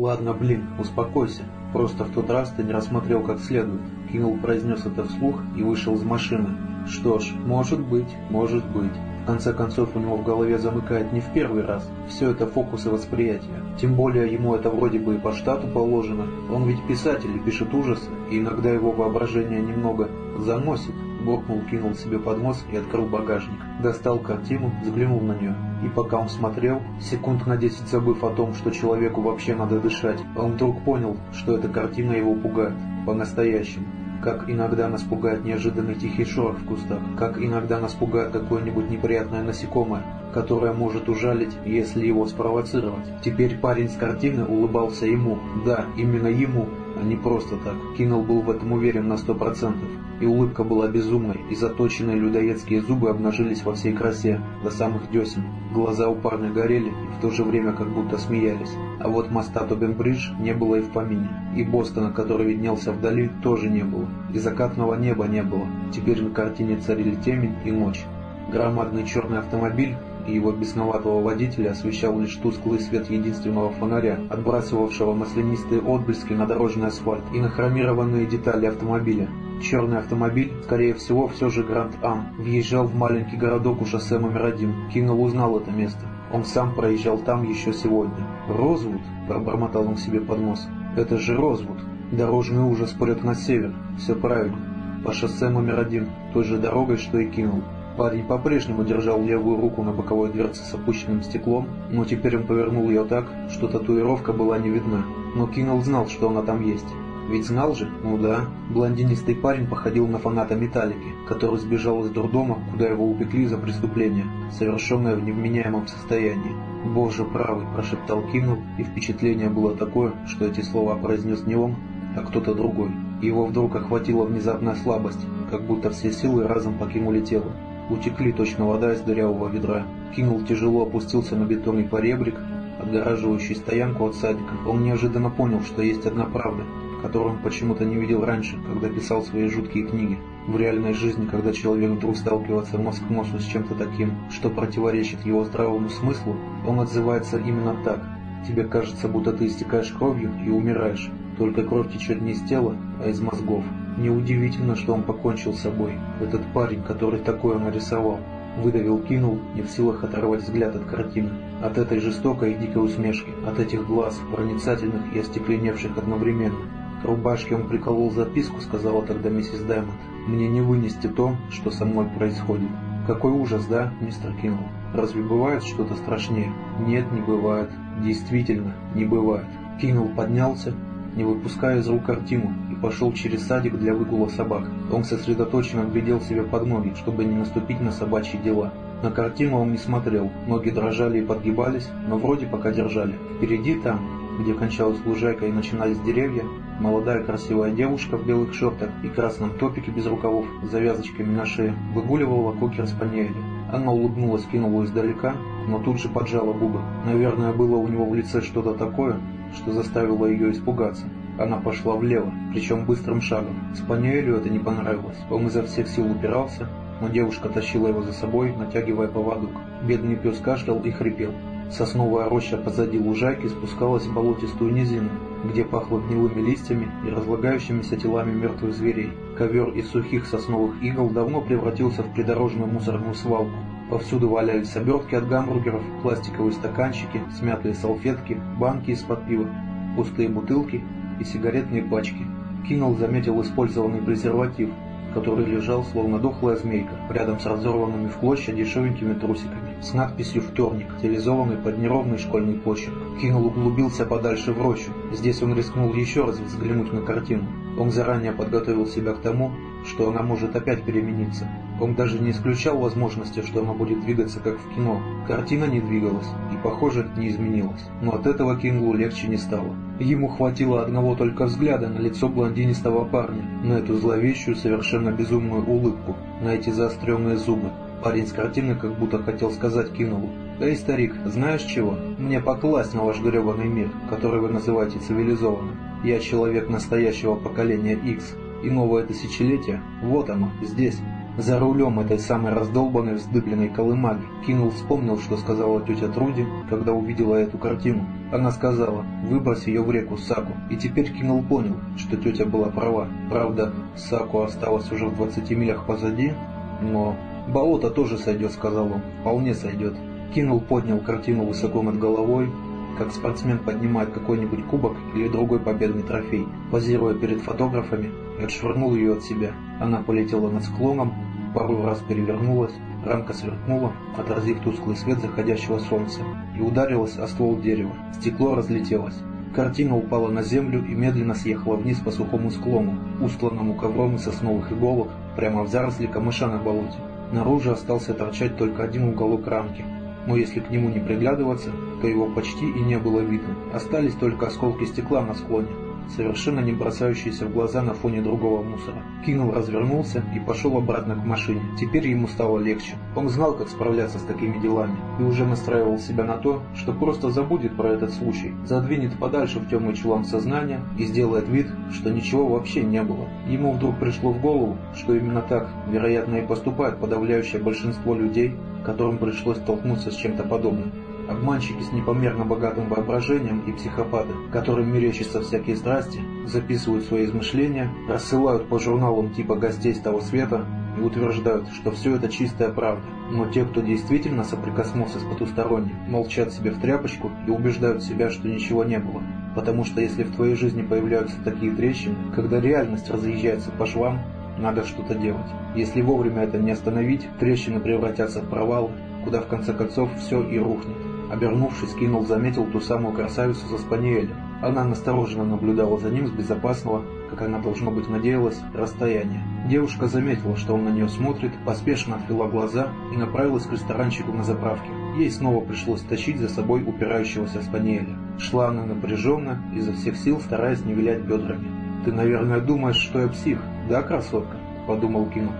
«Ладно, блин, успокойся. Просто в тот раз ты не рассмотрел как следует». Кинул произнес это вслух и вышел из машины. «Что ж, может быть, может быть». В конце концов, у него в голове замыкает не в первый раз. Все это фокусы восприятия. Тем более, ему это вроде бы и по штату положено. Он ведь писатель и пишет ужасы, и иногда его воображение немного заносит. Буркнул, кинул себе под нос и открыл багажник. Достал картину, взглянул на нее. И пока он смотрел, секунд на десять забыв о том, что человеку вообще надо дышать, он вдруг понял, что эта картина его пугает. По-настоящему. Как иногда нас пугает неожиданный тихий шорох в кустах, как иногда нас пугает какое-нибудь неприятное насекомое, которое может ужалить, если его спровоцировать. Теперь парень с картины улыбался ему, да, именно ему, а не просто так. Кинул был в этом уверен на сто процентов. И улыбка была безумной, и заточенные людоедские зубы обнажились во всей красе, до самых десен. Глаза у парня горели и в то же время как будто смеялись. А вот моста Тобенбридж не было и в помине. И Бостона, который виднелся вдали, тоже не было. И закатного неба не было. Теперь на картине царили темень и ночь. Громадный черный автомобиль и его бесноватого водителя освещал лишь тусклый свет единственного фонаря, отбрасывавшего маслянистые отблески на дорожный асфальт и на хромированные детали автомобиля. Черный автомобиль, скорее всего, все же Гранд Ам, въезжал в маленький городок у шоссе номер один. Кингл узнал это место. Он сам проезжал там еще сегодня. «Розвуд?» – пробормотал он себе под нос. «Это же Розвуд. Дорожный ужас прет на север. Все правильно. По шоссе номер один, той же дорогой, что и Кингл. Парень по-прежнему держал левую руку на боковой дверце с опущенным стеклом, но теперь он повернул ее так, что татуировка была не видна. Но Кингл знал, что она там есть. Ведь знал же? Ну да. Блондинистый парень походил на фаната Металлики, который сбежал из дурдома, куда его упекли за преступление, совершенное в невменяемом состоянии. «Боже правый!» – прошептал Кинул, и впечатление было такое, что эти слова произнес не он, а кто-то другой. Его вдруг охватила внезапная слабость, как будто все силы разом покинули тело. Утекли точно вода из дырявого ведра. Кинул тяжело опустился на бетонный поребрик, отгораживающий стоянку от садика. Он неожиданно понял, что есть одна правда – которую он почему-то не видел раньше, когда писал свои жуткие книги. В реальной жизни, когда человек вдруг сталкивается мозг к носу с чем-то таким, что противоречит его здравому смыслу, он отзывается именно так. Тебе кажется, будто ты истекаешь кровью и умираешь. Только кровь течет не из тела, а из мозгов. Неудивительно, что он покончил с собой. Этот парень, который такое нарисовал. Выдавил, кинул, не в силах оторвать взгляд от картины. От этой жестокой и дикой усмешки, от этих глаз, проницательных и остекленевших одновременно. К рубашке он приколол записку, сказала тогда миссис Даймонд. «Мне не вынести то, что со мной происходит». «Какой ужас, да, мистер Кингл? Разве бывает что-то страшнее?» «Нет, не бывает. Действительно, не бывает». Кингл поднялся, не выпуская из рук картину, и пошел через садик для выгула собак. Он сосредоточенно глядел себе под ноги, чтобы не наступить на собачьи дела. На картину он не смотрел, ноги дрожали и подгибались, но вроде пока держали. Впереди там, где кончалась лужайка и начинались деревья, молодая красивая девушка в белых шортах и красном топике без рукавов с завязочками на шее выгуливала кокер спаниеля. Она улыбнулась Кинулу издалека, но тут же поджала губы. Наверное, было у него в лице что-то такое, что заставило ее испугаться. Она пошла влево, причем быстрым шагом. Спаниелю это не понравилось. Он изо всех сил упирался, но девушка тащила его за собой, натягивая поводок. Бедный пес кашлял и хрипел. Сосновая роща позади лужайки спускалась в болотистую низину, где пахло гнилыми листьями и разлагающимися телами мертвых зверей. Ковер из сухих сосновых игл давно превратился в придорожную мусорную свалку. Повсюду валялись обертки от гамбургеров, пластиковые стаканчики, смятые салфетки, банки из-под пива, пустые бутылки и сигаретные пачки. Кинул заметил использованный презерватив, который лежал словно дохлая змейка, рядом с разорванными в клочья дешевенькими трусиками, с надписью «Вторник», стилизованной под неровный школьный почерк. Кинул углубился подальше в рощу. Здесь он рискнул еще раз взглянуть на картину. Он заранее подготовил себя к тому, что она может опять перемениться. Он даже не исключал возможности, что она будет двигаться как в кино. Картина не двигалась и, похоже, не изменилась. Но от этого Кингу легче не стало. Ему хватило одного только взгляда на лицо блондинистого парня, на эту зловещую, совершенно безумную улыбку, на эти заостренные зубы. Парень с картины как будто хотел сказать Кинулу. «Эй, старик, знаешь чего? Мне покласть на ваш гребаный мир, который вы называете цивилизованным. Я человек настоящего поколения X, и новое тысячелетие, вот оно, здесь, за рулем этой самой раздолбанной вздыбленной колымаги. Кинул вспомнил, что сказала тетя Труди, когда увидела эту картину. Она сказала, выбрось ее в реку Саку, и теперь Кинул понял, что тетя была права. Правда, Саку осталось уже в 20 милях позади, но... «Болото тоже сойдет», — сказал он, — «вполне сойдет». Кинул поднял картину высоко над головой, как спортсмен поднимает какой-нибудь кубок или другой победный трофей, позируя перед фотографами, и отшвырнул ее от себя. Она полетела над склоном, пару раз перевернулась, рамка сверкнула, отразив тусклый свет заходящего солнца, и ударилась о ствол дерева. Стекло разлетелось. Картина упала на землю и медленно съехала вниз по сухому склону, устланному ковром из сосновых иголок, прямо в заросли камыша на болоте. Наружу остался торчать только один уголок рамки, но если к нему не приглядываться, то его почти и не было видно. Остались только осколки стекла на склоне, совершенно не бросающиеся в глаза на фоне другого мусора. Кинул, развернулся и пошел обратно к машине. Теперь ему стало легче. Он знал, как справляться с такими делами, и уже настраивал себя на то, что просто забудет про этот случай, задвинет подальше в темный чулан сознания и сделает вид, что ничего вообще не было. Ему вдруг пришло в голову, что именно так, вероятно, и поступает подавляющее большинство людей, которым пришлось столкнуться с чем-то подобным. Обманщики с непомерно богатым воображением и психопаты, которым мерещатся всякие страсти, записывают свои измышления, рассылают по журналам типа «Гостей с того света» и утверждают, что все это чистая правда. Но те, кто действительно соприкоснулся с потусторонним, молчат себе в тряпочку и убеждают себя, что ничего не было. Потому что если в твоей жизни появляются такие трещины, когда реальность разъезжается по швам, надо что-то делать. Если вовремя это не остановить, трещины превратятся в провал, куда в конце концов все и рухнет. Обернувшись, Кинул заметил ту самую красавицу за спаниелем. Она настороженно наблюдала за ним с безопасного, как она должно быть надеялась, расстояния. Девушка заметила, что он на нее смотрит, поспешно отвела глаза и направилась к ресторанчику на заправке. Ей снова пришлось тащить за собой упирающегося спаниеля. Шла она напряженно, изо всех сил стараясь не вилять бедрами. «Ты, наверное, думаешь, что я псих, да, красотка?» – подумал Кинул.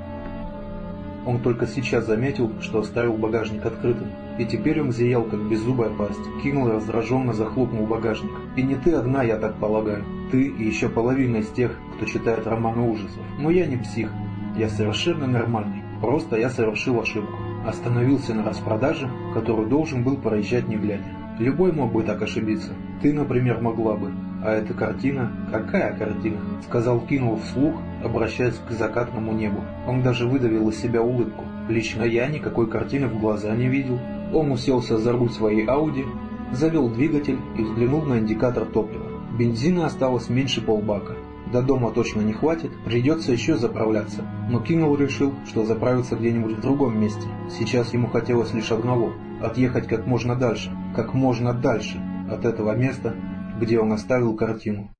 Он только сейчас заметил, что оставил багажник открытым. И теперь он зиял, как беззубая пасть. Кинул и раздраженно захлопнул багажник. «И не ты одна, я так полагаю. Ты и еще половина из тех, кто читает романы ужасов. Но я не псих. Я совершенно нормальный. Просто я совершил ошибку. Остановился на распродаже, которую должен был проезжать не глядя. Любой мог бы так ошибиться. Ты, например, могла бы. А эта картина... Какая картина? Сказал Кинул вслух, обращаясь к закатному небу. Он даже выдавил из себя улыбку. Лично я никакой картины в глаза не видел. Он уселся за руль своей Ауди, завел двигатель и взглянул на индикатор топлива. Бензина осталось меньше полбака. До дома точно не хватит, придется еще заправляться. Но Кинул решил, что заправиться где-нибудь в другом месте. Сейчас ему хотелось лишь одного – отъехать как можно дальше, как можно дальше от этого места, где он оставил картину.